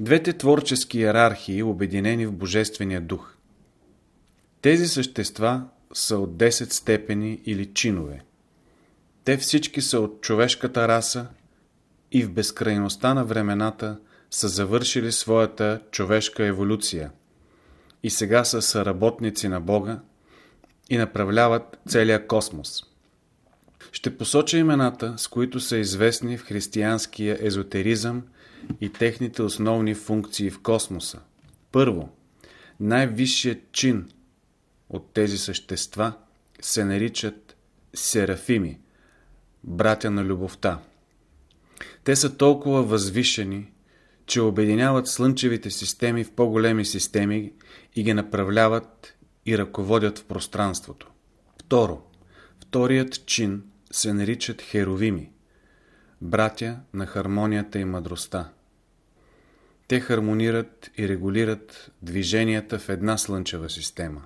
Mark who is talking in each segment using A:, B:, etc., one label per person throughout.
A: Двете творчески иерархии, обединени в Божествения дух. Тези същества са от 10 степени или чинове. Те всички са от човешката раса и в безкрайността на времената са завършили своята човешка еволюция и сега са съработници на Бога и направляват целия космос. Ще посоча имената, с които са известни в християнския езотеризъм и техните основни функции в космоса. Първо, най-висшият чин от тези същества се наричат серафими, братя на любовта. Те са толкова възвишени, че обединяват слънчевите системи в по-големи системи и ги направляват и ръководят в пространството. Второ, вторият чин се наричат херовими, братя на хармонията и мъдростта. Те хармонират и регулират движенията в една слънчева система.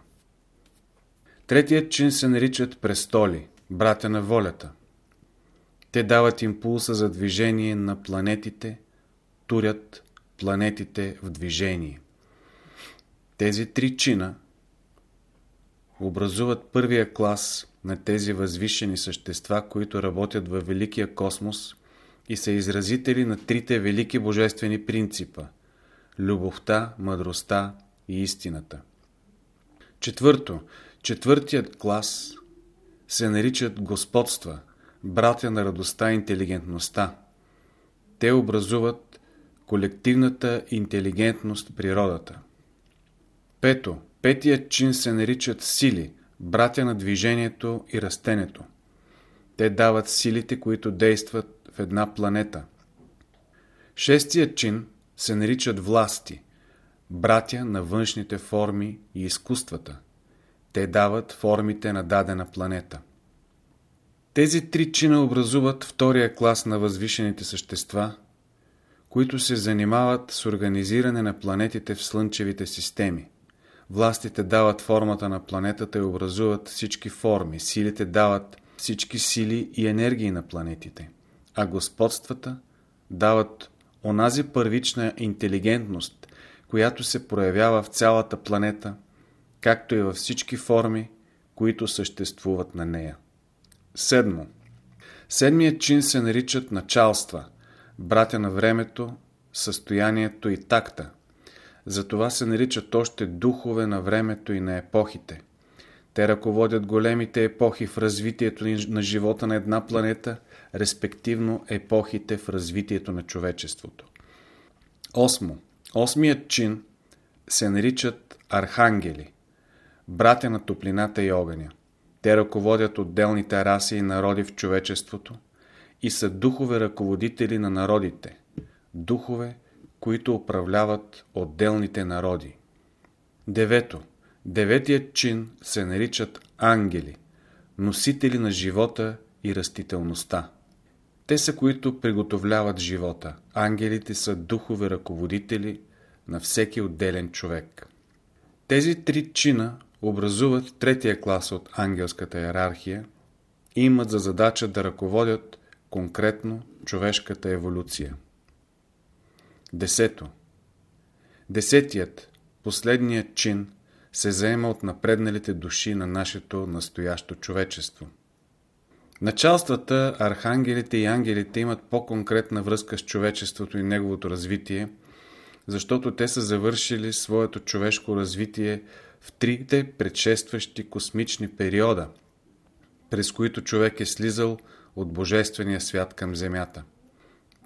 A: Третият чин се наричат престоли, братя на волята. Те дават импулса за движение на планетите, турят планетите в движение. Тези три чина образуват първия клас на тези възвишени същества, които работят във великия космос и са изразители на трите велики божествени принципа – любовта, мъдростта и истината. Четвърто, четвъртият клас се наричат господства, братя на радостта и интелигентността. Те образуват колективната интелигентност природата. Пето, петият чин се наричат сили, братя на движението и растението. Те дават силите, които действат в една планета. Шестият чин се наричат власти, братя на външните форми и изкуствата. Те дават формите на дадена планета. Тези три чина образуват втория клас на възвишените същества, които се занимават с организиране на планетите в слънчевите системи. Властите дават формата на планетата и образуват всички форми. Силите дават всички сили и енергии на планетите. А господствата дават онази първична интелигентност, която се проявява в цялата планета, както и във всички форми, които съществуват на нея. Седмо. Седмият чин се наричат началства, братя на времето, състоянието и такта – затова се наричат още духове на времето и на епохите. Те ръководят големите епохи в развитието на живота на една планета, респективно епохите в развитието на човечеството. Осмо. Осмият чин се наричат архангели, братя на топлината и огъня. Те ръководят отделните раси и народи в човечеството и са духове ръководители на народите, духове, които управляват отделните народи. Девето. Деветият чин се наричат ангели, носители на живота и растителността. Те са, които приготовляват живота. Ангелите са духове ръководители на всеки отделен човек. Тези три чина образуват третия клас от ангелската иерархия и имат за задача да ръководят конкретно човешката еволюция. Десето. Десетият, последният чин, се заема от напредналите души на нашето настоящо човечество. Началствата, архангелите и ангелите имат по-конкретна връзка с човечеството и неговото развитие, защото те са завършили своето човешко развитие в трите предшестващи космични периода, през които човек е слизал от Божествения свят към Земята.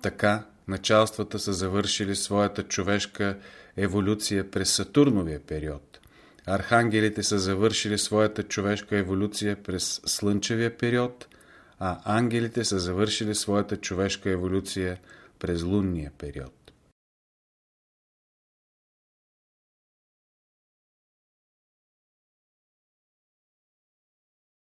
A: Така, началствата са завършили своята човешка еволюция през Сатурновия период. Архангелите са завършили своята човешка еволюция през Слънчевия период, а ангелите са завършили своята човешка еволюция през лунния период.